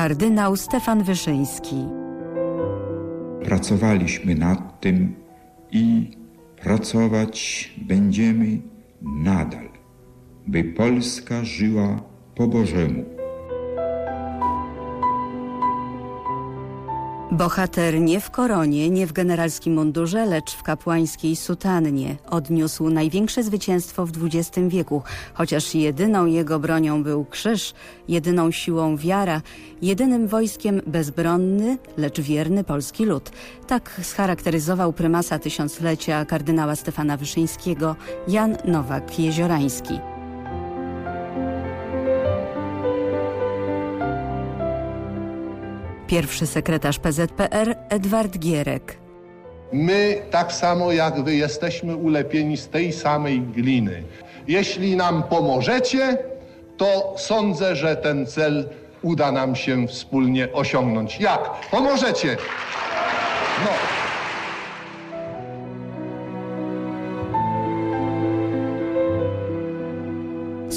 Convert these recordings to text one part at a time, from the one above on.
Kardynał Stefan Wyszyński. Pracowaliśmy nad tym i pracować będziemy nadal, by Polska żyła po Bożemu. Bohater nie w koronie, nie w generalskim mundurze, lecz w kapłańskiej sutannie. Odniósł największe zwycięstwo w XX wieku, chociaż jedyną jego bronią był krzyż, jedyną siłą wiara, jedynym wojskiem bezbronny, lecz wierny polski lud. Tak scharakteryzował prymasa tysiąclecia kardynała Stefana Wyszyńskiego Jan Nowak-Jeziorański. Pierwszy sekretarz PZPR Edward Gierek. My, tak samo jak wy, jesteśmy ulepieni z tej samej gliny. Jeśli nam pomożecie, to sądzę, że ten cel uda nam się wspólnie osiągnąć. Jak? Pomożecie! No.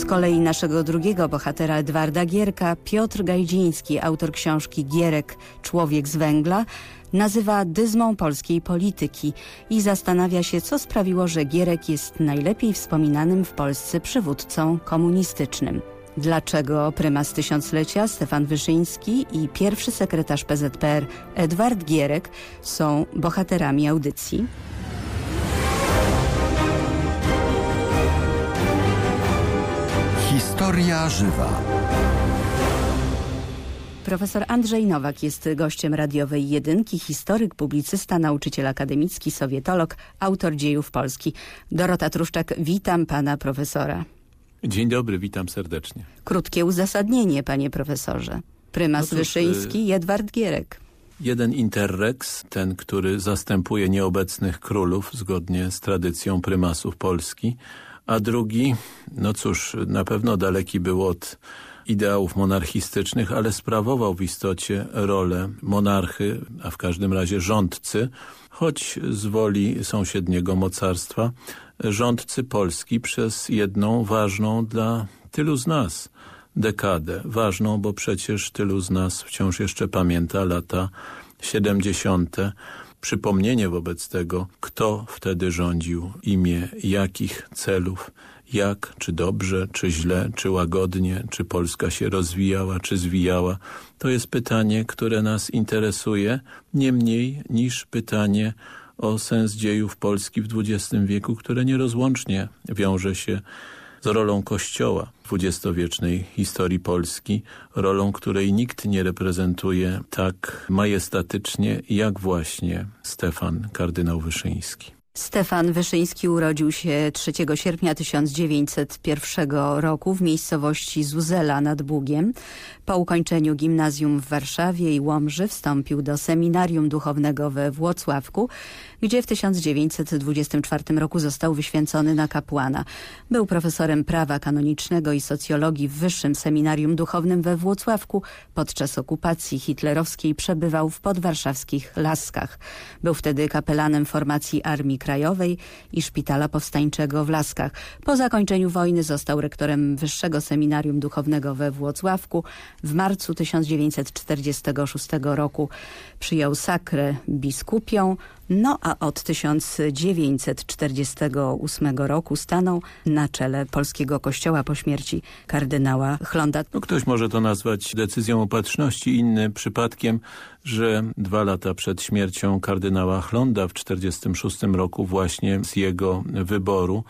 Z kolei naszego drugiego bohatera Edwarda Gierka, Piotr Gajdziński, autor książki Gierek, Człowiek z węgla, nazywa dyzmą polskiej polityki i zastanawia się, co sprawiło, że Gierek jest najlepiej wspominanym w Polsce przywódcą komunistycznym. Dlaczego prymas tysiąclecia Stefan Wyszyński i pierwszy sekretarz PZPR Edward Gierek są bohaterami audycji? Historia żywa. Profesor Andrzej Nowak jest gościem radiowej jedynki, historyk, publicysta, nauczyciel akademicki, sowietolog, autor dziejów Polski. Dorota Truszczak, witam pana profesora. Dzień dobry, witam serdecznie. Krótkie uzasadnienie, panie profesorze. Prymas No Wyszyński, Edward Gierek. Jeden interrex, ten, który zastępuje nieobecnych królów zgodnie z tradycją prymasów Polski, a drugi, no cóż, na pewno daleki był od ideałów monarchistycznych, ale sprawował w istocie rolę monarchy, a w każdym razie rządcy, choć z woli sąsiedniego mocarstwa, rządcy Polski przez jedną ważną dla tylu z nas dekadę. Ważną, bo przecież tylu z nas wciąż jeszcze pamięta lata 70. Przypomnienie wobec tego, kto wtedy rządził, imię jakich celów, jak, czy dobrze, czy źle, czy łagodnie, czy Polska się rozwijała, czy zwijała. To jest pytanie, które nas interesuje nie mniej niż pytanie o sens dziejów Polski w XX wieku, które nierozłącznie wiąże się z rolą Kościoła w dwudziestowiecznej historii Polski, rolą, której nikt nie reprezentuje tak majestatycznie jak właśnie Stefan kardynał Wyszyński. Stefan Wyszyński urodził się 3 sierpnia 1901 roku w miejscowości Zuzela nad Bugiem. Po ukończeniu gimnazjum w Warszawie i Łomży wstąpił do seminarium duchownego we Włocławku, gdzie w 1924 roku został wyświęcony na kapłana. Był profesorem prawa kanonicznego i socjologii w Wyższym Seminarium Duchownym we Włocławku. Podczas okupacji hitlerowskiej przebywał w podwarszawskich Laskach. Był wtedy kapelanem formacji Armii Krajowej i Szpitala Powstańczego w Laskach. Po zakończeniu wojny został rektorem Wyższego Seminarium Duchownego we Włocławku. W marcu 1946 roku przyjął sakrę biskupią, no a od 1948 roku stanął na czele polskiego kościoła po śmierci kardynała Chlonda. No, ktoś może to nazwać decyzją opatrzności, inny przypadkiem, że dwa lata przed śmiercią kardynała Chlonda w 1946 roku właśnie z jego wyboru,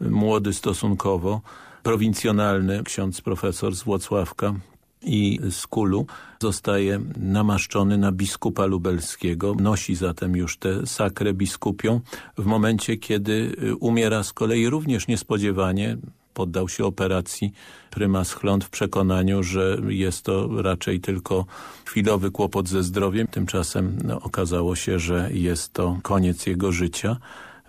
młody stosunkowo, prowincjonalny ksiądz profesor z Włocławka i z Kulu zostaje namaszczony na biskupa lubelskiego. Nosi zatem już tę sakrę biskupią w momencie, kiedy umiera z kolei również niespodziewanie poddał się operacji prymas Chląd w przekonaniu, że jest to raczej tylko chwilowy kłopot ze zdrowiem. Tymczasem no, okazało się, że jest to koniec jego życia.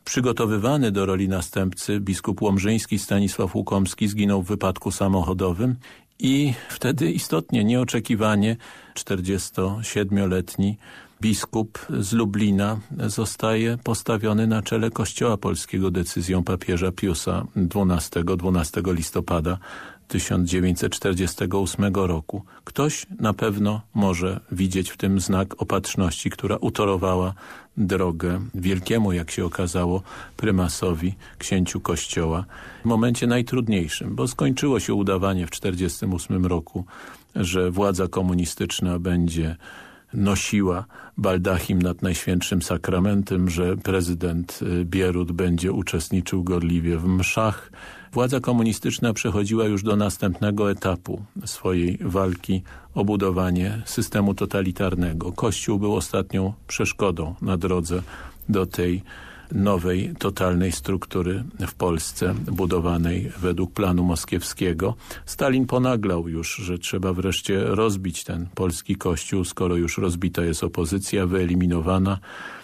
Przygotowywany do roli następcy biskup łomżyński Stanisław Łukomski zginął w wypadku samochodowym i wtedy istotnie, nieoczekiwanie 47-letni biskup z Lublina zostaje postawiony na czele kościoła polskiego decyzją papieża Piusa XII, 12 listopada 1948 roku. Ktoś na pewno może widzieć w tym znak opatrzności, która utorowała drogę wielkiemu, jak się okazało, prymasowi, księciu kościoła w momencie najtrudniejszym, bo skończyło się udawanie w 1948 roku, że władza komunistyczna będzie nosiła baldachim nad Najświętszym Sakramentem, że prezydent y, Bierut będzie uczestniczył gorliwie w mszach. Władza komunistyczna przechodziła już do następnego etapu swojej walki o budowanie systemu totalitarnego. Kościół był ostatnią przeszkodą na drodze do tej nowej, totalnej struktury w Polsce, budowanej według planu moskiewskiego. Stalin ponaglał już, że trzeba wreszcie rozbić ten polski kościół, skoro już rozbita jest opozycja, wyeliminowana.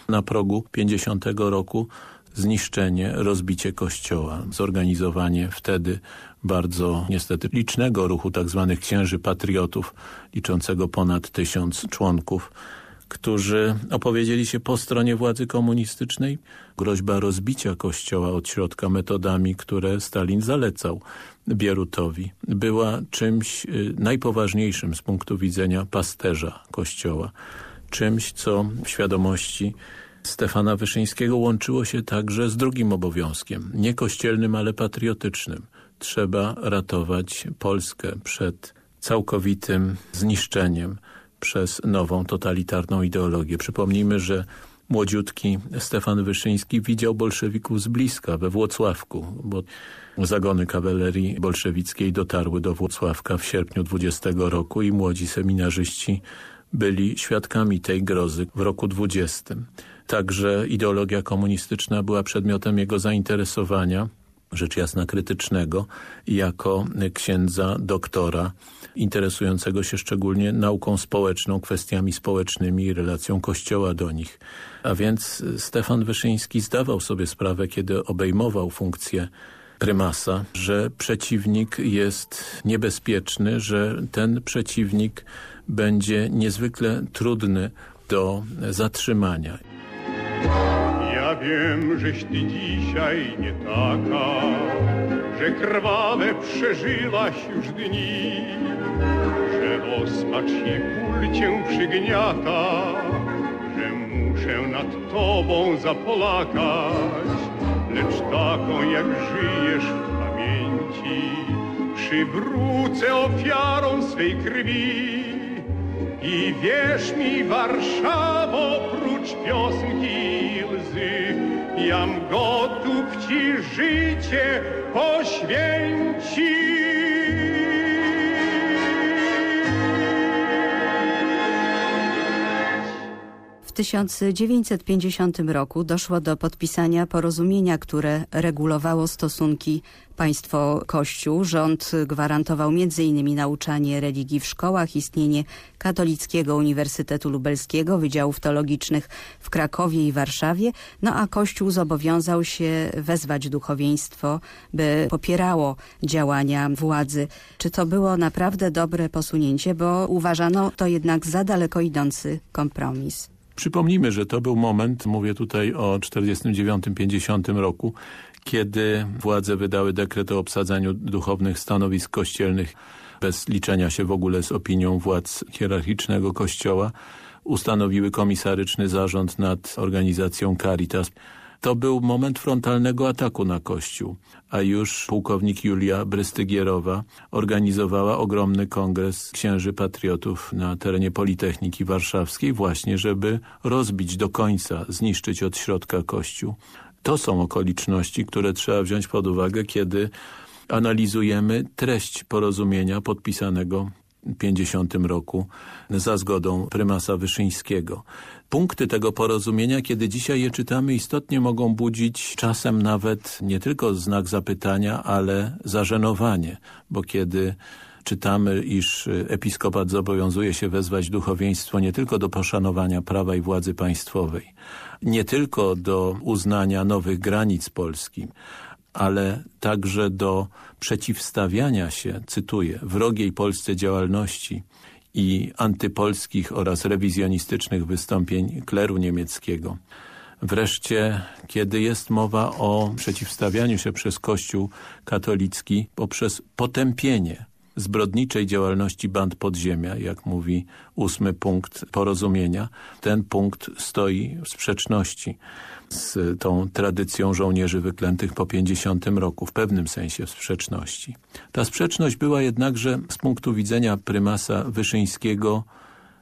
Na progu 50 roku zniszczenie, rozbicie kościoła, zorganizowanie wtedy bardzo niestety licznego ruchu tzw. Tak księży patriotów, liczącego ponad tysiąc członków, którzy opowiedzieli się po stronie władzy komunistycznej. Groźba rozbicia kościoła od środka metodami, które Stalin zalecał Bierutowi, była czymś y, najpoważniejszym z punktu widzenia pasterza kościoła. Czymś, co w świadomości Stefana Wyszyńskiego łączyło się także z drugim obowiązkiem, nie kościelnym, ale patriotycznym. Trzeba ratować Polskę przed całkowitym zniszczeniem przez nową totalitarną ideologię. Przypomnijmy, że młodziutki Stefan Wyszyński widział bolszewików z bliska we Włocławku, bo zagony kawalerii bolszewickiej dotarły do Włocławka w sierpniu 20 roku i młodzi seminarzyści byli świadkami tej grozy w roku 20. Także ideologia komunistyczna była przedmiotem jego zainteresowania, rzecz jasna krytycznego, jako księdza doktora interesującego się szczególnie nauką społeczną, kwestiami społecznymi i relacją Kościoła do nich. A więc Stefan Wyszyński zdawał sobie sprawę, kiedy obejmował funkcję prymasa, że przeciwnik jest niebezpieczny, że ten przeciwnik będzie niezwykle trudny do zatrzymania. Ja wiem, żeś ty dzisiaj nie taka, że krwawe przeżyłaś już dni, że ospacznie ból cię przygniata, że muszę nad tobą zapolakać, lecz taką jak żyjesz w pamięci, przywrócę ofiarą swej krwi. I wierz mi, Warszawo, prócz piosenki łzy, jam gotów ci życie poświęcić. 1950 roku doszło do podpisania porozumienia, które regulowało stosunki państwo-kościół. Rząd gwarantował m.in. nauczanie religii w szkołach, istnienie Katolickiego Uniwersytetu Lubelskiego, Wydziałów Teologicznych w Krakowie i Warszawie, no a Kościół zobowiązał się wezwać duchowieństwo, by popierało działania władzy. Czy to było naprawdę dobre posunięcie, bo uważano to jednak za daleko idący kompromis? Przypomnijmy, że to był moment, mówię tutaj o 49-50 roku, kiedy władze wydały dekret o obsadzaniu duchownych stanowisk kościelnych bez liczenia się w ogóle z opinią władz hierarchicznego kościoła, ustanowiły komisaryczny zarząd nad organizacją Caritas. To był moment frontalnego ataku na Kościół, a już pułkownik Julia Brystygierowa organizowała ogromny kongres księży patriotów na terenie Politechniki Warszawskiej właśnie, żeby rozbić do końca, zniszczyć od środka Kościół. To są okoliczności, które trzeba wziąć pod uwagę, kiedy analizujemy treść porozumienia podpisanego w 50 roku za zgodą prymasa Wyszyńskiego. Punkty tego porozumienia, kiedy dzisiaj je czytamy, istotnie mogą budzić czasem nawet nie tylko znak zapytania, ale zażenowanie, bo kiedy czytamy, iż episkopat zobowiązuje się wezwać duchowieństwo nie tylko do poszanowania prawa i władzy państwowej, nie tylko do uznania nowych granic Polski, ale także do przeciwstawiania się, cytuję, wrogiej Polsce działalności i antypolskich oraz rewizjonistycznych wystąpień kleru niemieckiego. Wreszcie, kiedy jest mowa o przeciwstawianiu się przez Kościół katolicki poprzez potępienie zbrodniczej działalności band podziemia, jak mówi ósmy punkt porozumienia, ten punkt stoi w sprzeczności z tą tradycją żołnierzy wyklętych po 50 roku, w pewnym sensie w sprzeczności. Ta sprzeczność była jednakże z punktu widzenia prymasa Wyszyńskiego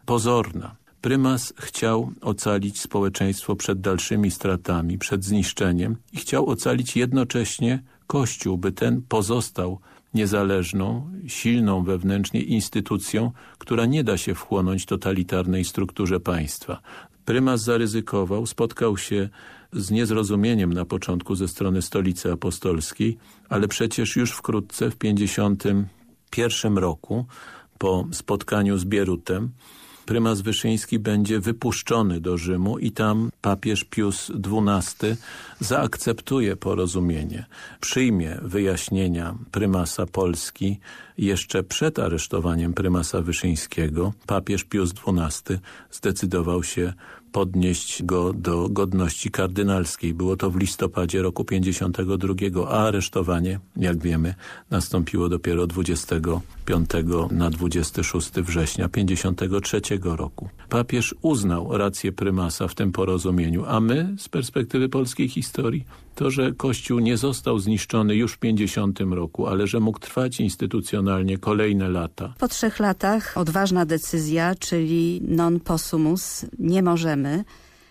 pozorna. Prymas chciał ocalić społeczeństwo przed dalszymi stratami, przed zniszczeniem i chciał ocalić jednocześnie Kościół, by ten pozostał niezależną, silną wewnętrznie instytucją, która nie da się wchłonąć totalitarnej strukturze państwa. Prymas zaryzykował, spotkał się z niezrozumieniem na początku ze strony stolicy apostolskiej, ale przecież już wkrótce w 51 roku po spotkaniu z Bierutem prymas Wyszyński będzie wypuszczony do Rzymu i tam papież Pius XII zaakceptuje porozumienie, przyjmie wyjaśnienia prymasa Polski jeszcze przed aresztowaniem prymasa Wyszyńskiego. Papież Pius XII zdecydował się podnieść go do godności kardynalskiej. Było to w listopadzie roku 52, a aresztowanie, jak wiemy, nastąpiło dopiero 25 na 26 września 53 roku. Papież uznał rację prymasa w tym porozumieniu, a my z perspektywy polskiej historii to, że Kościół nie został zniszczony już w 50 roku, ale że mógł trwać instytucjonalnie kolejne lata. Po trzech latach odważna decyzja, czyli non possumus, nie możemy,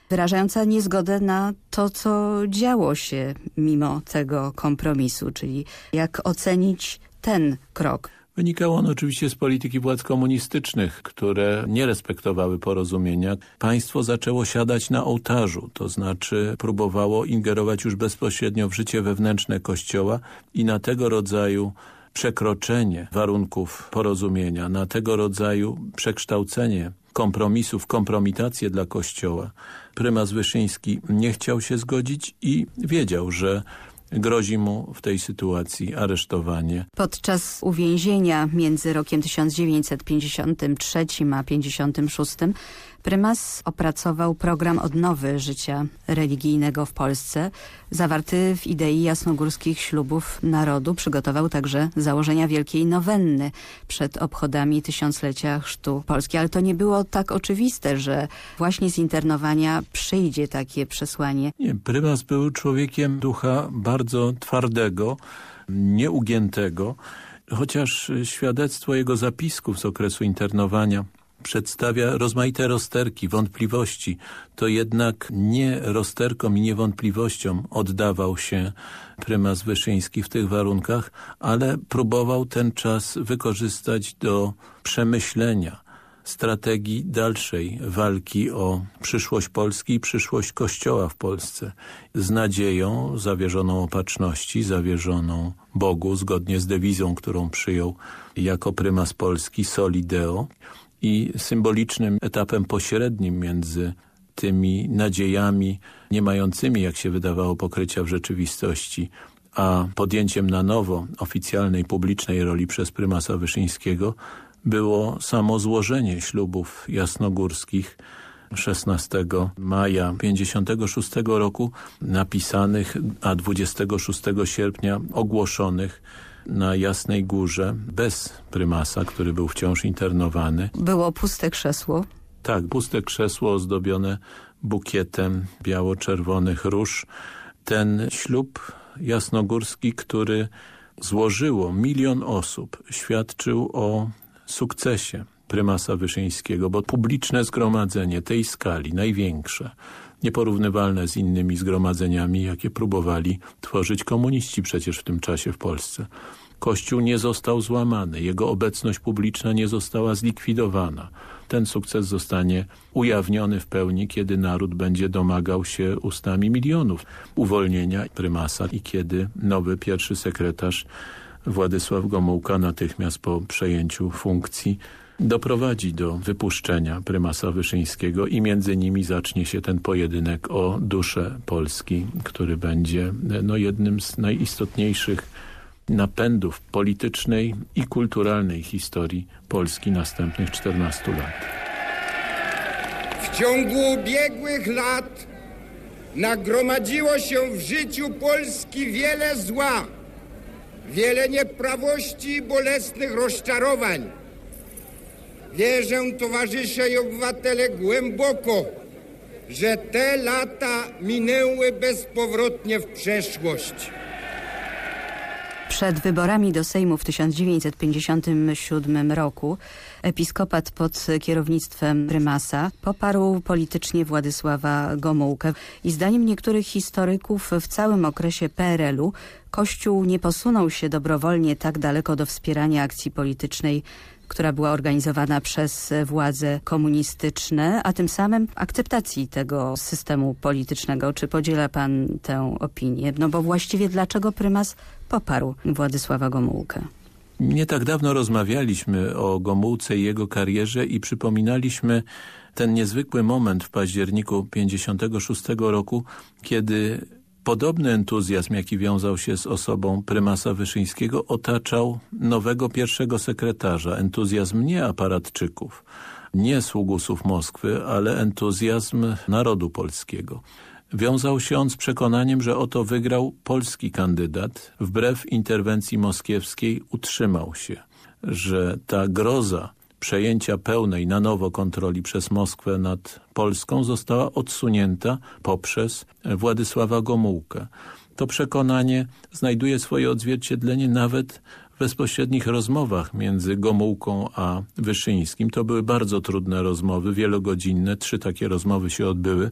wyrażająca niezgodę na to, co działo się mimo tego kompromisu, czyli jak ocenić ten krok. Wynikało on oczywiście z polityki władz komunistycznych, które nie respektowały porozumienia. Państwo zaczęło siadać na ołtarzu, to znaczy próbowało ingerować już bezpośrednio w życie wewnętrzne Kościoła i na tego rodzaju przekroczenie warunków porozumienia, na tego rodzaju przekształcenie kompromisów, kompromitację dla Kościoła. Prymas Wyszyński nie chciał się zgodzić i wiedział, że grozi mu w tej sytuacji aresztowanie. Podczas uwięzienia między rokiem 1953 a 1956 Prymas opracował program odnowy życia religijnego w Polsce, zawarty w idei jasnogórskich ślubów narodu. Przygotował także założenia Wielkiej Nowenny przed obchodami tysiąclecia chrztu Polski. Ale to nie było tak oczywiste, że właśnie z internowania przyjdzie takie przesłanie. Nie, prymas był człowiekiem ducha bardzo twardego, nieugiętego, chociaż świadectwo jego zapisków z okresu internowania przedstawia rozmaite rozterki, wątpliwości, to jednak nie rozterkom i niewątpliwościom oddawał się prymas Wyszyński w tych warunkach, ale próbował ten czas wykorzystać do przemyślenia strategii dalszej walki o przyszłość Polski i przyszłość Kościoła w Polsce. Z nadzieją zawierzoną opatrzności, zawierzoną Bogu, zgodnie z dewizą, którą przyjął jako prymas Polski, Solideo i symbolicznym etapem pośrednim między tymi nadziejami, nie mającymi, jak się wydawało, pokrycia w rzeczywistości, a podjęciem na nowo oficjalnej, publicznej roli przez prymasa Wyszyńskiego było samo złożenie ślubów jasnogórskich 16 maja 56 roku napisanych, a 26 sierpnia ogłoszonych na Jasnej Górze bez prymasa, który był wciąż internowany. Było puste krzesło? Tak, puste krzesło ozdobione bukietem biało-czerwonych róż. Ten ślub jasnogórski, który złożyło milion osób, świadczył o sukcesie prymasa Wyszyńskiego, bo publiczne zgromadzenie tej skali, największe, nieporównywalne z innymi zgromadzeniami, jakie próbowali tworzyć komuniści przecież w tym czasie w Polsce. Kościół nie został złamany, jego obecność publiczna nie została zlikwidowana. Ten sukces zostanie ujawniony w pełni, kiedy naród będzie domagał się ustami milionów uwolnienia prymasa i kiedy nowy pierwszy sekretarz Władysław Gomułka natychmiast po przejęciu funkcji doprowadzi do wypuszczenia prymasa Wyszyńskiego i między nimi zacznie się ten pojedynek o duszę Polski, który będzie no, jednym z najistotniejszych napędów politycznej i kulturalnej historii Polski następnych 14 lat. W ciągu ubiegłych lat nagromadziło się w życiu Polski wiele zła, wiele nieprawości i bolesnych rozczarowań. Wierzę, towarzysze i obywatele, głęboko, że te lata minęły bezpowrotnie w przeszłość. Przed wyborami do Sejmu w 1957 roku episkopat pod kierownictwem prymasa poparł politycznie Władysława Gomułkę i zdaniem niektórych historyków w całym okresie PRL-u Kościół nie posunął się dobrowolnie tak daleko do wspierania akcji politycznej która była organizowana przez władze komunistyczne, a tym samym akceptacji tego systemu politycznego. Czy podziela pan tę opinię? No bo właściwie dlaczego prymas poparł Władysława Gomułkę? Nie tak dawno rozmawialiśmy o Gomułce i jego karierze i przypominaliśmy ten niezwykły moment w październiku 56 roku, kiedy Podobny entuzjazm, jaki wiązał się z osobą prymasa Wyszyńskiego, otaczał nowego pierwszego sekretarza. Entuzjazm nie aparatczyków, nie sługusów Moskwy, ale entuzjazm narodu polskiego. Wiązał się on z przekonaniem, że oto wygrał polski kandydat, wbrew interwencji moskiewskiej utrzymał się, że ta groza przejęcia pełnej na nowo kontroli przez Moskwę nad Polską została odsunięta poprzez Władysława Gomułkę. To przekonanie znajduje swoje odzwierciedlenie nawet w bezpośrednich rozmowach między Gomułką a Wyszyńskim. To były bardzo trudne rozmowy, wielogodzinne. Trzy takie rozmowy się odbyły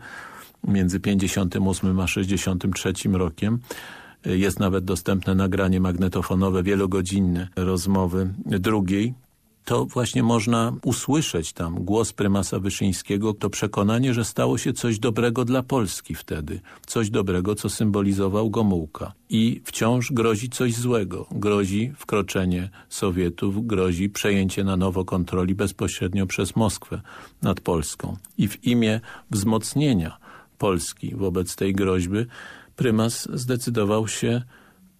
między 58 a 63 rokiem. Jest nawet dostępne nagranie magnetofonowe, wielogodzinne rozmowy drugiej to właśnie można usłyszeć tam głos prymasa Wyszyńskiego, to przekonanie, że stało się coś dobrego dla Polski wtedy. Coś dobrego, co symbolizował Gomułka. I wciąż grozi coś złego. Grozi wkroczenie Sowietów, grozi przejęcie na nowo kontroli bezpośrednio przez Moskwę nad Polską. I w imię wzmocnienia Polski wobec tej groźby prymas zdecydował się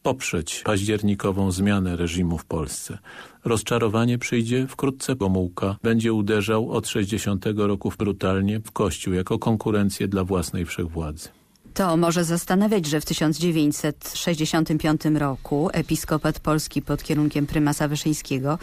poprzeć październikową zmianę reżimu w Polsce. Rozczarowanie przyjdzie wkrótce. Gomułka będzie uderzał od 60 roku brutalnie w Kościół jako konkurencję dla własnej wszechwładzy. To może zastanawiać, że w 1965 roku episkopat polski pod kierunkiem prymasa Wyszyńskiego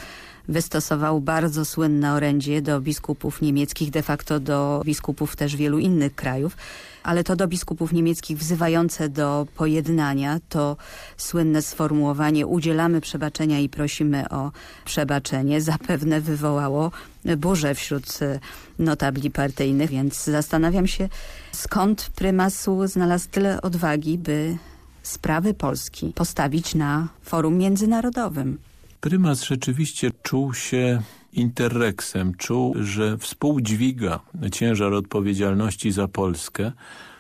wystosował bardzo słynne orędzie do biskupów niemieckich, de facto do biskupów też wielu innych krajów, ale to do biskupów niemieckich wzywające do pojednania, to słynne sformułowanie udzielamy przebaczenia i prosimy o przebaczenie zapewne wywołało burzę wśród e, notabli partyjnych, więc zastanawiam się skąd prymasu znalazł tyle odwagi, by sprawy Polski postawić na forum międzynarodowym. Prymas rzeczywiście czuł się interreksem, czuł, że współdźwiga ciężar odpowiedzialności za Polskę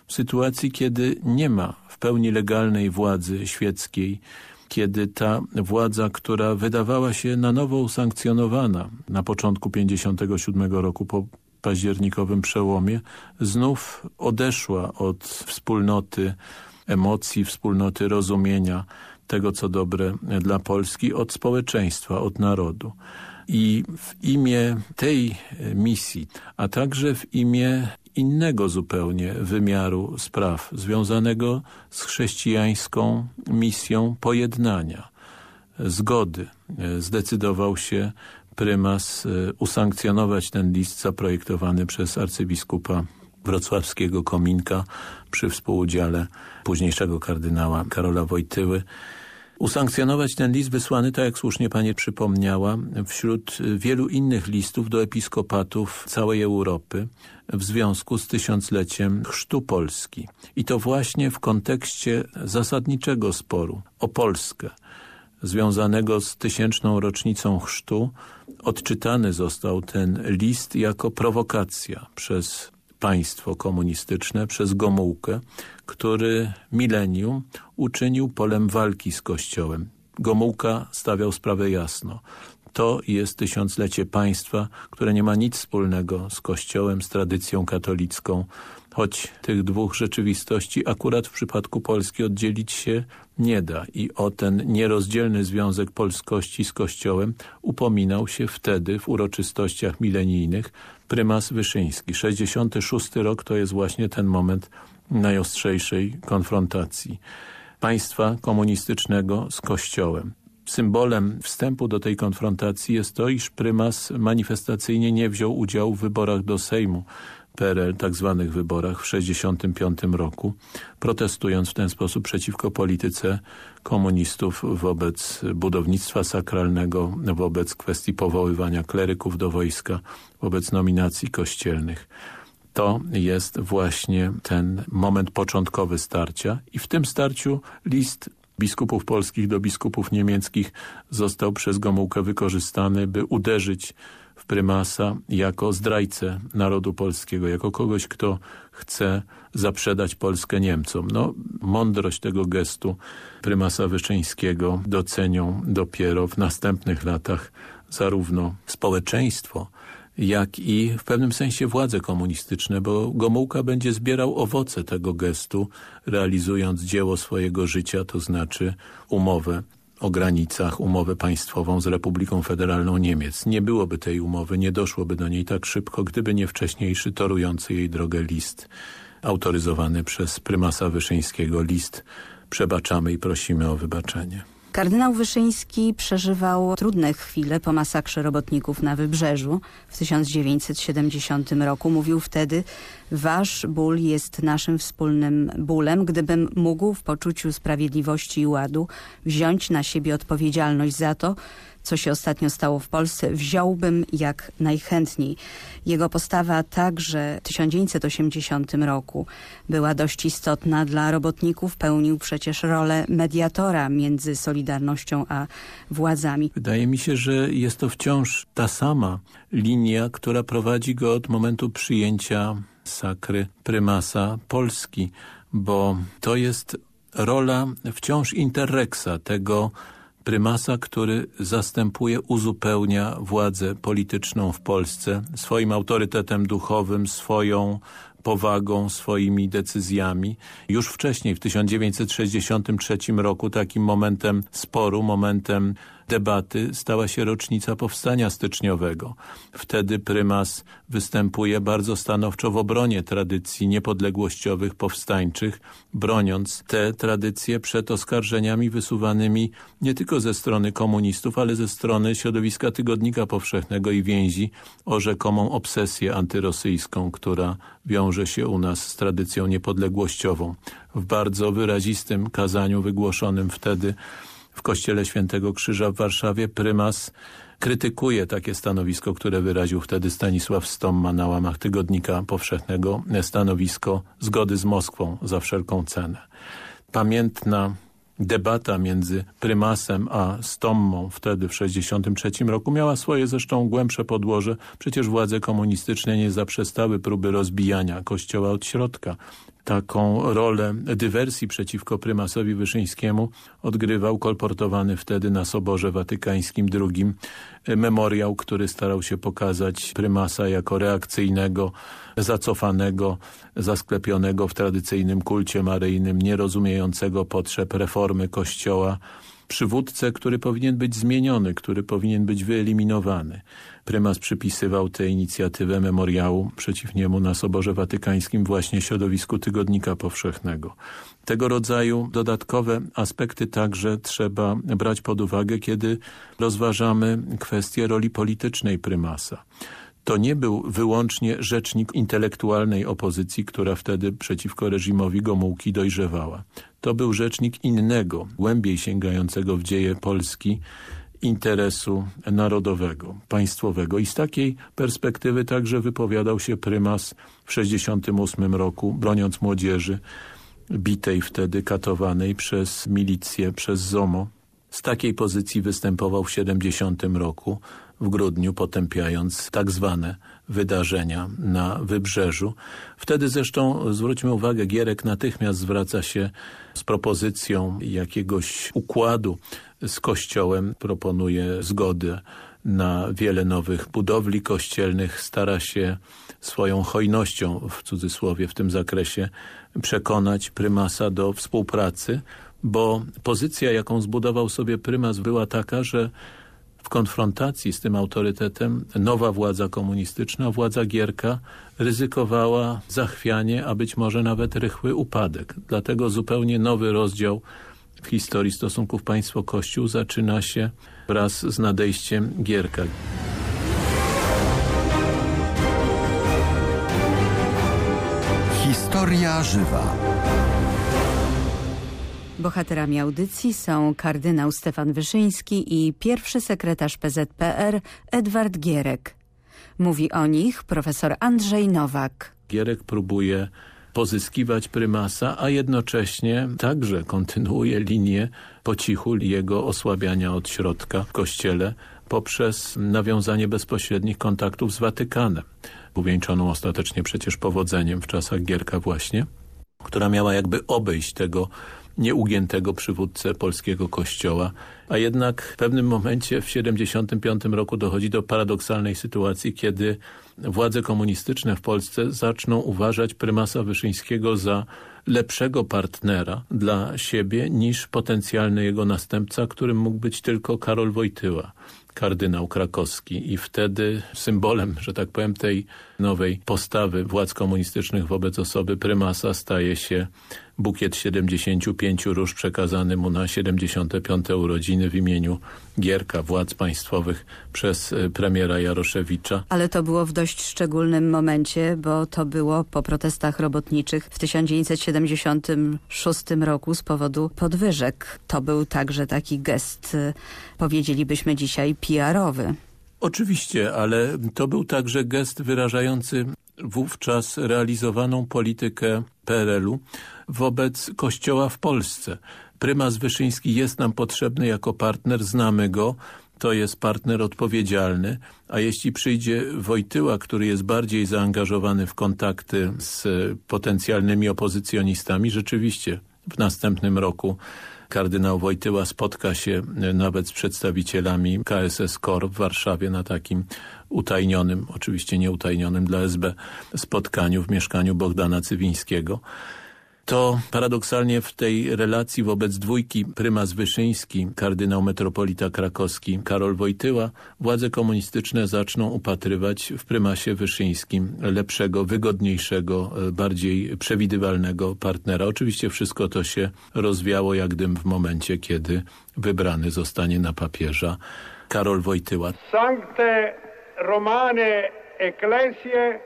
w sytuacji, kiedy nie ma w pełni legalnej władzy świeckiej, kiedy ta władza, która wydawała się na nowo usankcjonowana na początku 57 roku po październikowym przełomie, znów odeszła od wspólnoty emocji, wspólnoty rozumienia tego, co dobre dla Polski, od społeczeństwa, od narodu. I w imię tej misji, a także w imię innego zupełnie wymiaru spraw związanego z chrześcijańską misją pojednania, zgody, zdecydował się prymas e, usankcjonować ten list zaprojektowany przez arcybiskupa wrocławskiego Kominka przy współudziale późniejszego kardynała Karola Wojtyły usankcjonować ten list wysłany, tak jak słusznie pani przypomniała, wśród wielu innych listów do episkopatów całej Europy w związku z tysiącleciem chrztu Polski. I to właśnie w kontekście zasadniczego sporu o Polskę, związanego z tysięczną rocznicą chrztu, odczytany został ten list jako prowokacja przez państwo komunistyczne przez Gomułkę, który milenium uczynił polem walki z Kościołem. Gomułka stawiał sprawę jasno. To jest tysiąclecie państwa, które nie ma nic wspólnego z Kościołem, z tradycją katolicką, choć tych dwóch rzeczywistości akurat w przypadku Polski oddzielić się nie da i o ten nierozdzielny związek polskości z Kościołem upominał się wtedy w uroczystościach milenijnych prymas Wyszyński. 66 rok to jest właśnie ten moment najostrzejszej konfrontacji państwa komunistycznego z Kościołem. Symbolem wstępu do tej konfrontacji jest to, iż prymas manifestacyjnie nie wziął udziału w wyborach do Sejmu PRL, tak zwanych wyborach w 1965 roku, protestując w ten sposób przeciwko polityce komunistów wobec budownictwa sakralnego, wobec kwestii powoływania kleryków do wojska, wobec nominacji kościelnych. To jest właśnie ten moment początkowy starcia i w tym starciu list biskupów polskich do biskupów niemieckich został przez Gomułkę wykorzystany, by uderzyć prymasa jako zdrajcę narodu polskiego, jako kogoś, kto chce zaprzedać Polskę Niemcom. No, mądrość tego gestu prymasa Wyszyńskiego docenią dopiero w następnych latach zarówno społeczeństwo, jak i w pewnym sensie władze komunistyczne, bo Gomułka będzie zbierał owoce tego gestu, realizując dzieło swojego życia, to znaczy umowę o granicach, umowę państwową z Republiką Federalną Niemiec. Nie byłoby tej umowy, nie doszłoby do niej tak szybko, gdyby nie wcześniejszy torujący jej drogę list autoryzowany przez prymasa Wyszyńskiego list Przebaczamy i prosimy o wybaczenie. Kardynał Wyszyński przeżywał trudne chwile po masakrze robotników na Wybrzeżu w 1970 roku. Mówił wtedy, wasz ból jest naszym wspólnym bólem. Gdybym mógł w poczuciu sprawiedliwości i ładu wziąć na siebie odpowiedzialność za to, co się ostatnio stało w Polsce, wziąłbym jak najchętniej. Jego postawa także w 1980 roku była dość istotna dla robotników. Pełnił przecież rolę mediatora między Solidarnością a władzami. Wydaje mi się, że jest to wciąż ta sama linia, która prowadzi go od momentu przyjęcia sakry prymasa Polski, bo to jest rola wciąż interreksa tego prymasa, który zastępuje, uzupełnia władzę polityczną w Polsce swoim autorytetem duchowym, swoją powagą, swoimi decyzjami. Już wcześniej, w 1963 roku, takim momentem sporu, momentem debaty stała się rocznica powstania styczniowego. Wtedy prymas występuje bardzo stanowczo w obronie tradycji niepodległościowych, powstańczych, broniąc te tradycje przed oskarżeniami wysuwanymi nie tylko ze strony komunistów, ale ze strony środowiska Tygodnika Powszechnego i więzi o rzekomą obsesję antyrosyjską, która wiąże się u nas z tradycją niepodległościową. W bardzo wyrazistym kazaniu wygłoszonym wtedy w kościele Świętego Krzyża w Warszawie prymas krytykuje takie stanowisko, które wyraził wtedy Stanisław Stomma na łamach Tygodnika Powszechnego, stanowisko zgody z Moskwą za wszelką cenę. Pamiętna debata między prymasem a Stommą wtedy w 1963 roku miała swoje zresztą głębsze podłoże. Przecież władze komunistyczne nie zaprzestały próby rozbijania kościoła od środka taką rolę dywersji przeciwko prymasowi Wyszyńskiemu odgrywał kolportowany wtedy na Soborze Watykańskim II memoriał, który starał się pokazać prymasa jako reakcyjnego, zacofanego, zasklepionego w tradycyjnym kulcie maryjnym, nierozumiejącego potrzeb reformy Kościoła, przywódcę, który powinien być zmieniony, który powinien być wyeliminowany. Prymas przypisywał tę inicjatywę memoriału przeciw niemu na Soborze Watykańskim właśnie środowisku Tygodnika Powszechnego. Tego rodzaju dodatkowe aspekty także trzeba brać pod uwagę, kiedy rozważamy kwestię roli politycznej prymasa to nie był wyłącznie rzecznik intelektualnej opozycji, która wtedy przeciwko reżimowi Gomułki dojrzewała. To był rzecznik innego, głębiej sięgającego w dzieje Polski interesu narodowego, państwowego. I z takiej perspektywy także wypowiadał się prymas w 68 roku, broniąc młodzieży bitej wtedy, katowanej przez milicję, przez ZOMO. Z takiej pozycji występował w 70 roku, w grudniu potępiając tak zwane wydarzenia na Wybrzeżu. Wtedy zresztą, zwróćmy uwagę, Gierek natychmiast zwraca się z propozycją jakiegoś układu z Kościołem, proponuje zgodę na wiele nowych budowli kościelnych, stara się swoją hojnością, w cudzysłowie w tym zakresie, przekonać prymasa do współpracy, bo pozycja, jaką zbudował sobie prymas była taka, że w konfrontacji z tym autorytetem nowa władza komunistyczna, władza Gierka ryzykowała zachwianie, a być może nawet rychły upadek. Dlatego zupełnie nowy rozdział w historii stosunków państwo-kościół zaczyna się wraz z nadejściem Gierka. Historia żywa. Bohaterami audycji są kardynał Stefan Wyszyński i pierwszy sekretarz PZPR Edward Gierek. Mówi o nich profesor Andrzej Nowak. Gierek próbuje pozyskiwać prymasa, a jednocześnie także kontynuuje linię po cichu jego osłabiania od środka w kościele poprzez nawiązanie bezpośrednich kontaktów z Watykanem, uwieńczoną ostatecznie przecież powodzeniem w czasach Gierka właśnie, która miała jakby obejść tego nieugiętego przywódcę polskiego kościoła, a jednak w pewnym momencie w 75 roku dochodzi do paradoksalnej sytuacji, kiedy władze komunistyczne w Polsce zaczną uważać prymasa Wyszyńskiego za lepszego partnera dla siebie niż potencjalny jego następca, którym mógł być tylko Karol Wojtyła kardynał krakowski. I wtedy symbolem, że tak powiem, tej nowej postawy władz komunistycznych wobec osoby prymasa staje się bukiet 75 róż przekazany mu na 75. urodziny w imieniu Gierka, władz państwowych przez e, premiera Jaroszewicza. Ale to było w dość szczególnym momencie, bo to było po protestach robotniczych w 1976 roku z powodu podwyżek. To był także taki gest, e, powiedzielibyśmy dzisiaj, PR-owy. Oczywiście, ale to był także gest wyrażający wówczas realizowaną politykę PRL-u wobec Kościoła w Polsce. Prymas Wyszyński jest nam potrzebny jako partner, znamy go, to jest partner odpowiedzialny, a jeśli przyjdzie Wojtyła, który jest bardziej zaangażowany w kontakty z potencjalnymi opozycjonistami, rzeczywiście w następnym roku kardynał Wojtyła spotka się nawet z przedstawicielami KSS KOR w Warszawie na takim utajnionym, oczywiście nieutajnionym dla SB spotkaniu w mieszkaniu Bogdana Cywińskiego to paradoksalnie w tej relacji wobec dwójki prymas Wyszyński, kardynał metropolita krakowski Karol Wojtyła, władze komunistyczne zaczną upatrywać w prymasie Wyszyńskim lepszego, wygodniejszego, e, bardziej przewidywalnego partnera. Oczywiście wszystko to się rozwiało jak dym w momencie, kiedy wybrany zostanie na papieża Karol Wojtyła. Sancte Romane Ecclesie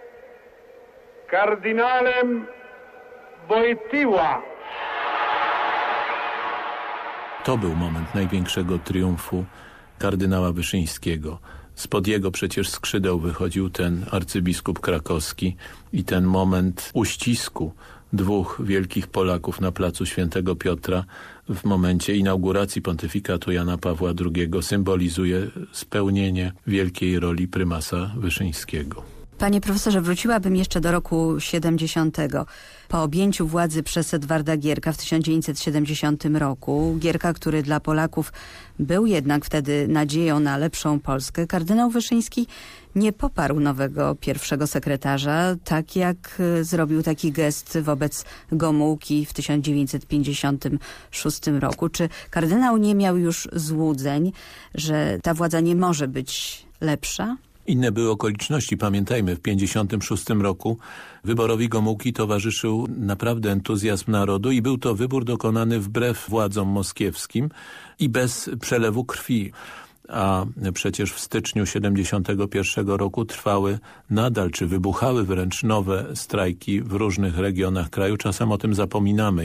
kardynalem Wojtyła. To był moment największego triumfu kardynała Wyszyńskiego. Spod jego przecież skrzydeł wychodził ten arcybiskup krakowski i ten moment uścisku dwóch wielkich Polaków na placu Świętego Piotra w momencie inauguracji pontyfikatu Jana Pawła II symbolizuje spełnienie wielkiej roli prymasa Wyszyńskiego. Panie profesorze, wróciłabym jeszcze do roku 70. Po objęciu władzy przez Edwarda Gierka w 1970 roku, Gierka, który dla Polaków był jednak wtedy nadzieją na lepszą Polskę, kardynał Wyszyński nie poparł nowego pierwszego sekretarza, tak jak e, zrobił taki gest wobec Gomułki w 1956 roku. Czy kardynał nie miał już złudzeń, że ta władza nie może być lepsza? Inne były okoliczności. Pamiętajmy, w 1956 roku wyborowi Gomułki towarzyszył naprawdę entuzjazm narodu i był to wybór dokonany wbrew władzom moskiewskim i bez przelewu krwi a przecież w styczniu 71 roku trwały nadal, czy wybuchały wręcz nowe strajki w różnych regionach kraju. Czasem o tym zapominamy.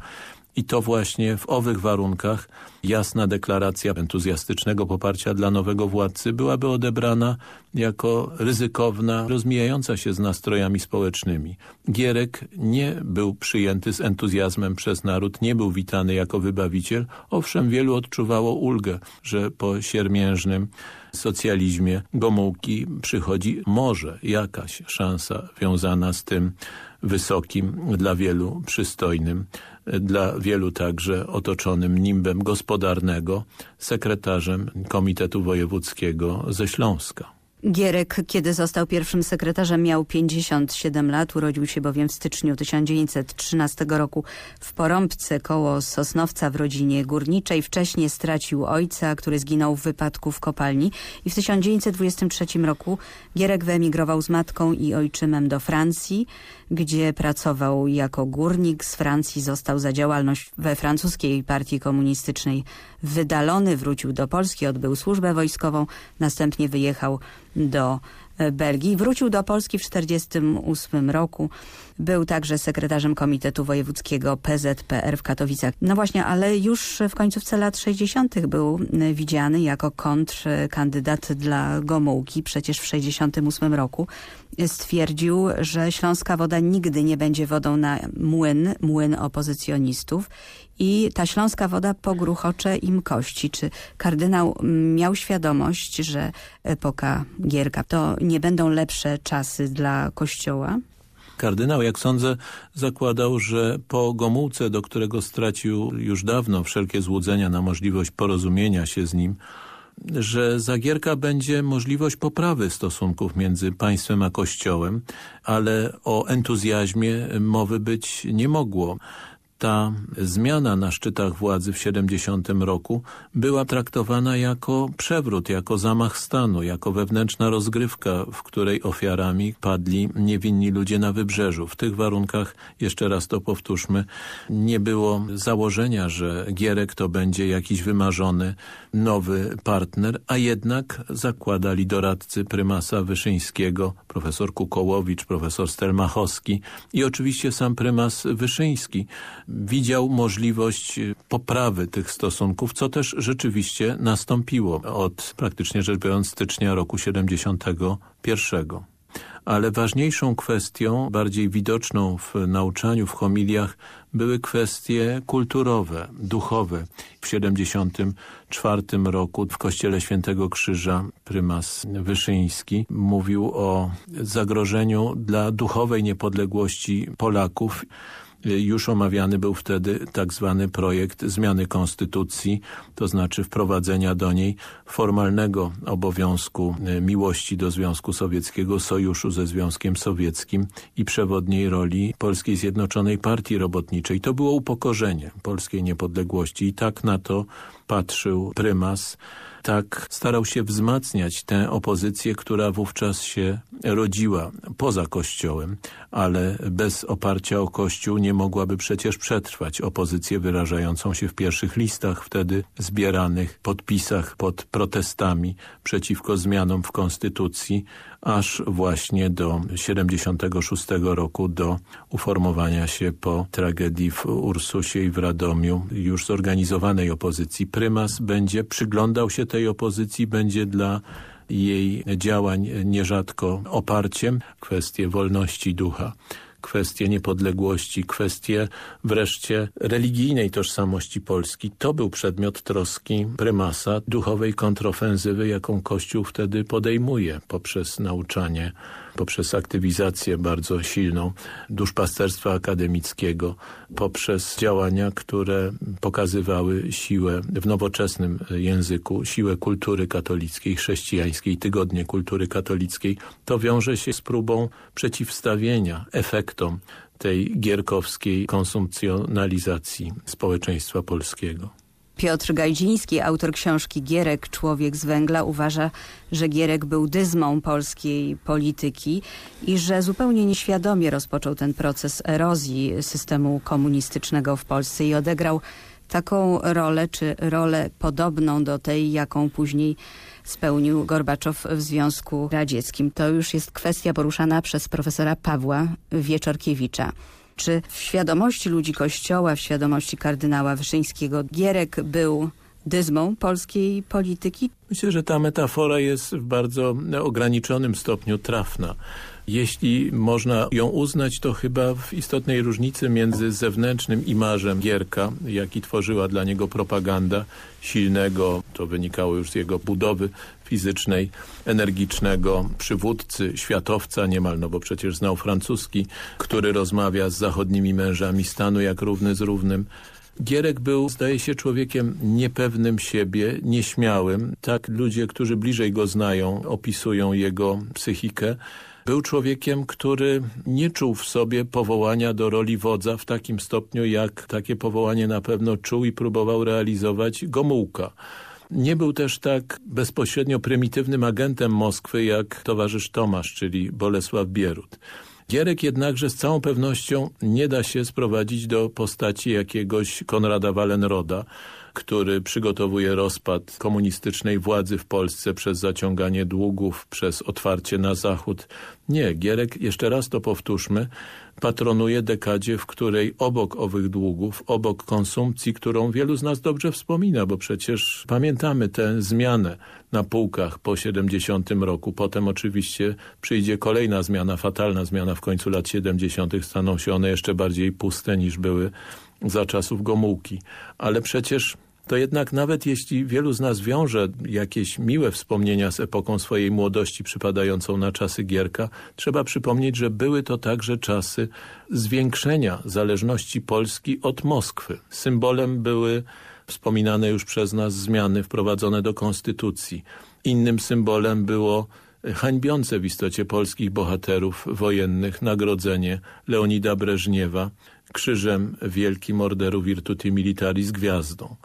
I to właśnie w owych warunkach jasna deklaracja entuzjastycznego poparcia dla nowego władcy byłaby odebrana jako ryzykowna, rozmijająca się z nastrojami społecznymi. Gierek nie był przyjęty z entuzjazmem przez naród, nie był witany jako wybawiciel. Owszem, wielu odczuwało ulgę, że po siermiężnym socjalizmie Gomułki przychodzi może jakaś szansa wiązana z tym wysokim, dla wielu przystojnym dla wielu także otoczonym nimbem gospodarnego, sekretarzem Komitetu Wojewódzkiego ze Śląska. Gierek, kiedy został pierwszym sekretarzem, miał 57 lat. Urodził się bowiem w styczniu 1913 roku w Porąbce koło Sosnowca w rodzinie górniczej. Wcześniej stracił ojca, który zginął w wypadku w kopalni i w 1923 roku Gierek wyemigrował z matką i ojczymem do Francji, gdzie pracował jako górnik. Z Francji został za działalność we francuskiej partii komunistycznej wydalony, wrócił do Polski, odbył służbę wojskową, następnie wyjechał do e, Belgii. Wrócił do Polski w 1948 roku. Był także sekretarzem Komitetu Wojewódzkiego PZPR w Katowicach. No właśnie, ale już w końcówce lat 60. był e, widziany jako kontrkandydat dla Gomułki. Przecież w 1968 roku stwierdził, że Śląska Woda nigdy nie będzie wodą na młyn, młyn opozycjonistów i ta śląska woda pogruchocze im kości. Czy kardynał miał świadomość, że epoka Gierka to nie będą lepsze czasy dla Kościoła? Kardynał, jak sądzę, zakładał, że po Gomułce, do którego stracił już dawno wszelkie złudzenia na możliwość porozumienia się z nim, że za Gierka będzie możliwość poprawy stosunków między państwem a Kościołem, ale o entuzjazmie mowy być nie mogło ta zmiana na szczytach władzy w 70 roku była traktowana jako przewrót, jako zamach stanu, jako wewnętrzna rozgrywka, w której ofiarami padli niewinni ludzie na wybrzeżu. W tych warunkach, jeszcze raz to powtórzmy, nie było założenia, że Gierek to będzie jakiś wymarzony nowy partner, a jednak zakładali doradcy prymasa Wyszyńskiego, profesor Kukołowicz, profesor Stelmachowski i oczywiście sam prymas Wyszyński, widział możliwość poprawy tych stosunków, co też rzeczywiście nastąpiło od praktycznie rzecz biorąc stycznia roku 71 ale ważniejszą kwestią, bardziej widoczną w nauczaniu, w homiliach, były kwestie kulturowe, duchowe. W 74 roku w kościele Świętego Krzyża prymas Wyszyński mówił o zagrożeniu dla duchowej niepodległości Polaków już omawiany był wtedy tak zwany projekt zmiany konstytucji, to znaczy wprowadzenia do niej formalnego obowiązku e, miłości do Związku Sowieckiego, sojuszu ze Związkiem Sowieckim i przewodniej roli Polskiej Zjednoczonej Partii Robotniczej. To było upokorzenie polskiej niepodległości i tak na to patrzył prymas tak starał się wzmacniać tę opozycję, która wówczas się rodziła poza Kościołem, ale bez oparcia o Kościół nie mogłaby przecież przetrwać. Opozycję wyrażającą się w pierwszych listach wtedy zbieranych podpisach pod protestami przeciwko zmianom w Konstytucji, aż właśnie do 76 roku, do uformowania się po tragedii w Ursusie i w Radomiu już zorganizowanej opozycji. Prymas będzie przyglądał się tej opozycji, będzie dla jej działań nierzadko oparciem kwestie wolności ducha kwestie niepodległości, kwestie wreszcie religijnej tożsamości Polski. To był przedmiot troski prymasa duchowej kontrofensywy, jaką Kościół wtedy podejmuje poprzez nauczanie poprzez aktywizację bardzo silną duszpasterstwa akademickiego, poprzez działania, które pokazywały siłę w nowoczesnym języku, siłę kultury katolickiej, chrześcijańskiej, tygodnie kultury katolickiej, to wiąże się z próbą przeciwstawienia efektom tej gierkowskiej konsumpcjonalizacji społeczeństwa polskiego. Piotr Gajdziński, autor książki Gierek, Człowiek z węgla, uważa, że Gierek był dyzmą polskiej polityki i że zupełnie nieświadomie rozpoczął ten proces erozji systemu komunistycznego w Polsce i odegrał taką rolę, czy rolę podobną do tej, jaką później spełnił Gorbaczow w Związku Radzieckim. To już jest kwestia poruszana przez profesora Pawła Wieczorkiewicza. Czy w świadomości ludzi Kościoła, w świadomości kardynała Wyszyńskiego Gierek był dyzmą polskiej polityki? Myślę, że ta metafora jest w bardzo ograniczonym stopniu trafna. Jeśli można ją uznać, to chyba w istotnej różnicy między zewnętrznym imażem Gierka, jaki tworzyła dla niego propaganda, silnego, to wynikało już z jego budowy fizycznej, energicznego przywódcy, światowca niemal, no bo przecież znał francuski, który rozmawia z zachodnimi mężami stanu jak równy z równym, Gierek był, zdaje się, człowiekiem niepewnym siebie, nieśmiałym. Tak ludzie, którzy bliżej go znają, opisują jego psychikę. Był człowiekiem, który nie czuł w sobie powołania do roli wodza w takim stopniu, jak takie powołanie na pewno czuł i próbował realizować Gomułka. Nie był też tak bezpośrednio prymitywnym agentem Moskwy jak towarzysz Tomasz, czyli Bolesław Bierut. Gierek jednakże z całą pewnością nie da się sprowadzić do postaci jakiegoś Konrada Wallenroda, który przygotowuje rozpad komunistycznej władzy w Polsce przez zaciąganie długów, przez otwarcie na zachód. Nie, Gierek, jeszcze raz to powtórzmy, patronuje dekadzie, w której obok owych długów, obok konsumpcji, którą wielu z nas dobrze wspomina, bo przecież pamiętamy tę zmianę na półkach po 70 roku. Potem oczywiście przyjdzie kolejna zmiana, fatalna zmiana w końcu lat 70. Staną się one jeszcze bardziej puste niż były za czasów Gomułki. Ale przecież to jednak nawet jeśli wielu z nas wiąże jakieś miłe wspomnienia z epoką swojej młodości przypadającą na czasy Gierka, trzeba przypomnieć, że były to także czasy zwiększenia zależności Polski od Moskwy. Symbolem były wspominane już przez nas zmiany wprowadzone do konstytucji. Innym symbolem było hańbiące w istocie polskich bohaterów wojennych nagrodzenie Leonida Breżniewa krzyżem wielkim Orderu Virtuti Militaris gwiazdą.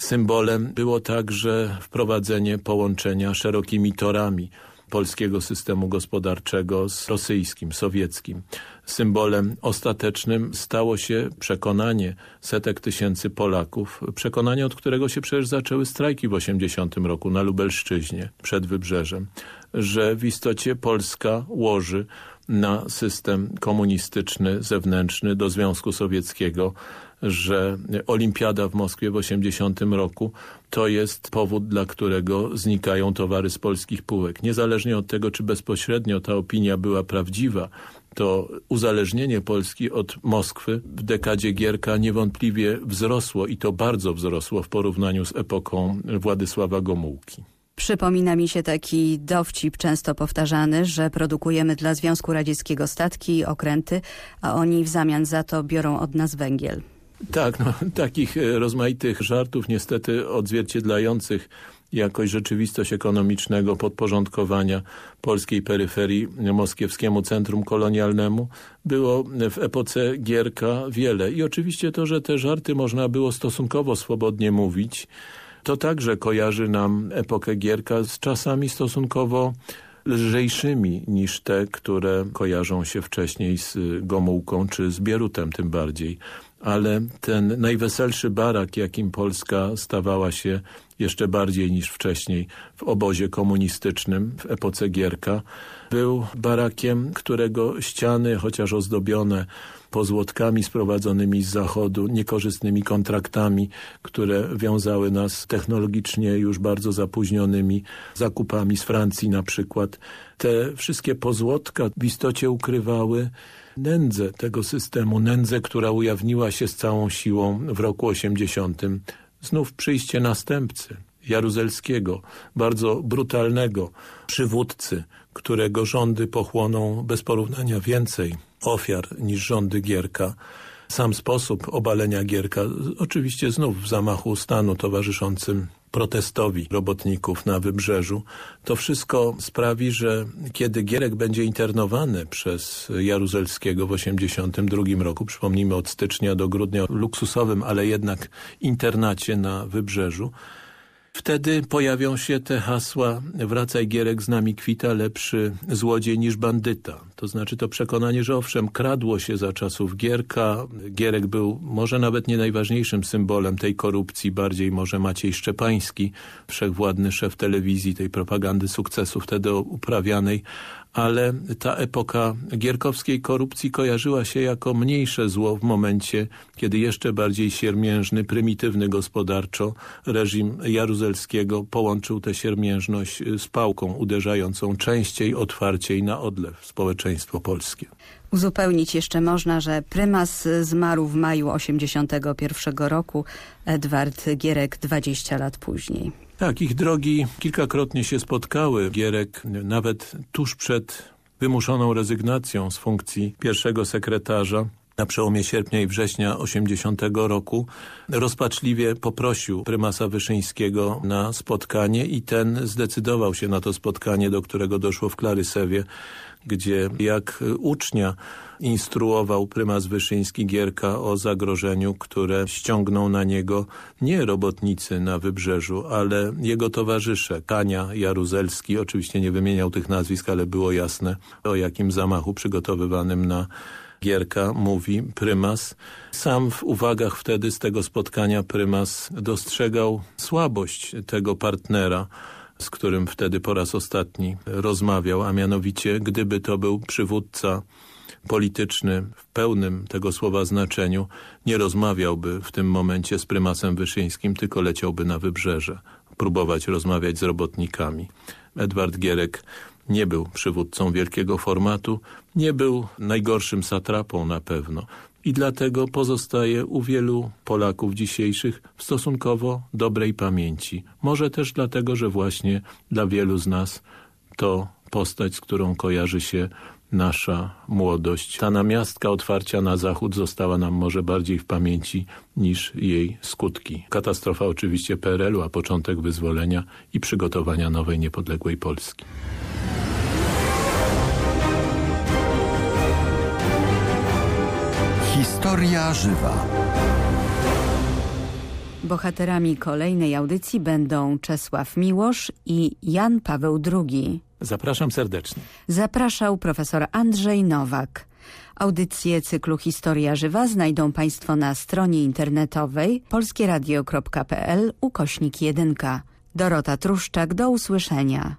Symbolem było także wprowadzenie połączenia szerokimi torami polskiego systemu gospodarczego z rosyjskim, sowieckim. Symbolem ostatecznym stało się przekonanie setek tysięcy Polaków, przekonanie, od którego się przecież zaczęły strajki w 80 roku na Lubelszczyźnie, przed Wybrzeżem, że w istocie Polska łoży na system komunistyczny, zewnętrzny do Związku Sowieckiego, że olimpiada w Moskwie w 80 roku to jest powód, dla którego znikają towary z polskich półek. Niezależnie od tego, czy bezpośrednio ta opinia była prawdziwa, to uzależnienie Polski od Moskwy w dekadzie Gierka niewątpliwie wzrosło i to bardzo wzrosło w porównaniu z epoką Władysława Gomułki. Przypomina mi się taki dowcip często powtarzany, że produkujemy dla Związku Radzieckiego statki okręty, a oni w zamian za to biorą od nas węgiel. Tak, no, takich e, rozmaitych żartów niestety odzwierciedlających jakoś rzeczywistość ekonomicznego podporządkowania polskiej peryferii moskiewskiemu centrum kolonialnemu było w epoce Gierka wiele. I oczywiście to, że te żarty można było stosunkowo swobodnie mówić, to także kojarzy nam epokę Gierka z czasami stosunkowo lżejszymi niż te, które kojarzą się wcześniej z Gomułką czy z Bierutem tym bardziej. Ale ten najweselszy barak, jakim Polska stawała się jeszcze bardziej niż wcześniej w obozie komunistycznym w epoce Gierka, był barakiem, którego ściany, chociaż ozdobione pozłotkami sprowadzonymi z zachodu, niekorzystnymi kontraktami, które wiązały nas technologicznie już bardzo zapóźnionymi zakupami z Francji na przykład. Te wszystkie pozłotka w istocie ukrywały nędzę tego systemu, nędzę, która ujawniła się z całą siłą w roku 80. Znów przyjście następcy, Jaruzelskiego, bardzo brutalnego przywódcy, którego rządy pochłoną bez porównania więcej ofiar niż rządy Gierka. Sam sposób obalenia Gierka, oczywiście znów w zamachu stanu towarzyszącym protestowi robotników na Wybrzeżu, to wszystko sprawi, że kiedy Gierek będzie internowany przez Jaruzelskiego w 1982 roku, przypomnijmy od stycznia do grudnia luksusowym, ale jednak internacie na Wybrzeżu, Wtedy pojawią się te hasła wracaj Gierek z nami kwita, lepszy złodziej niż bandyta. To znaczy to przekonanie, że owszem, kradło się za czasów Gierka. Gierek był może nawet nie najważniejszym symbolem tej korupcji, bardziej może Maciej Szczepański, wszechwładny szef telewizji, tej propagandy sukcesu wtedy uprawianej, ale ta epoka gierkowskiej korupcji kojarzyła się jako mniejsze zło w momencie, kiedy jeszcze bardziej siermiężny, prymitywny gospodarczo reżim Jaruzelskiego połączył tę siermiężność z pałką uderzającą częściej, otwarciej na odlew społeczeństwo polskie. Uzupełnić jeszcze można, że prymas zmarł w maju 81 roku, Edward Gierek 20 lat później. Tak, ich drogi kilkakrotnie się spotkały. Gierek nawet tuż przed wymuszoną rezygnacją z funkcji pierwszego sekretarza na przełomie sierpnia i września 80 roku rozpaczliwie poprosił prymasa Wyszyńskiego na spotkanie i ten zdecydował się na to spotkanie, do którego doszło w Klarysewie, gdzie jak ucznia instruował prymas Wyszyński Gierka o zagrożeniu, które ściągną na niego nie robotnicy na wybrzeżu, ale jego towarzysze. Kania Jaruzelski, oczywiście nie wymieniał tych nazwisk, ale było jasne o jakim zamachu przygotowywanym na Gierka mówi prymas. Sam w uwagach wtedy z tego spotkania prymas dostrzegał słabość tego partnera, z którym wtedy po raz ostatni rozmawiał, a mianowicie gdyby to był przywódca polityczny w pełnym tego słowa znaczeniu, nie rozmawiałby w tym momencie z prymasem Wyszyńskim, tylko leciałby na wybrzeże, próbować rozmawiać z robotnikami. Edward Gierek nie był przywódcą wielkiego formatu, nie był najgorszym satrapą na pewno i dlatego pozostaje u wielu Polaków dzisiejszych w stosunkowo dobrej pamięci. Może też dlatego, że właśnie dla wielu z nas to postać, z którą kojarzy się nasza młodość. Ta namiastka otwarcia na zachód została nam może bardziej w pamięci niż jej skutki. Katastrofa oczywiście PRL-u, a początek wyzwolenia i przygotowania nowej niepodległej Polski. Historia żywa. Bohaterami kolejnej audycji będą Czesław Miłosz i Jan Paweł II. Zapraszam serdecznie. Zapraszał profesor Andrzej Nowak. Audycje cyklu Historia Żywa znajdą Państwo na stronie internetowej polskieradio.pl ukośnik 1. Dorota Truszczak, do usłyszenia.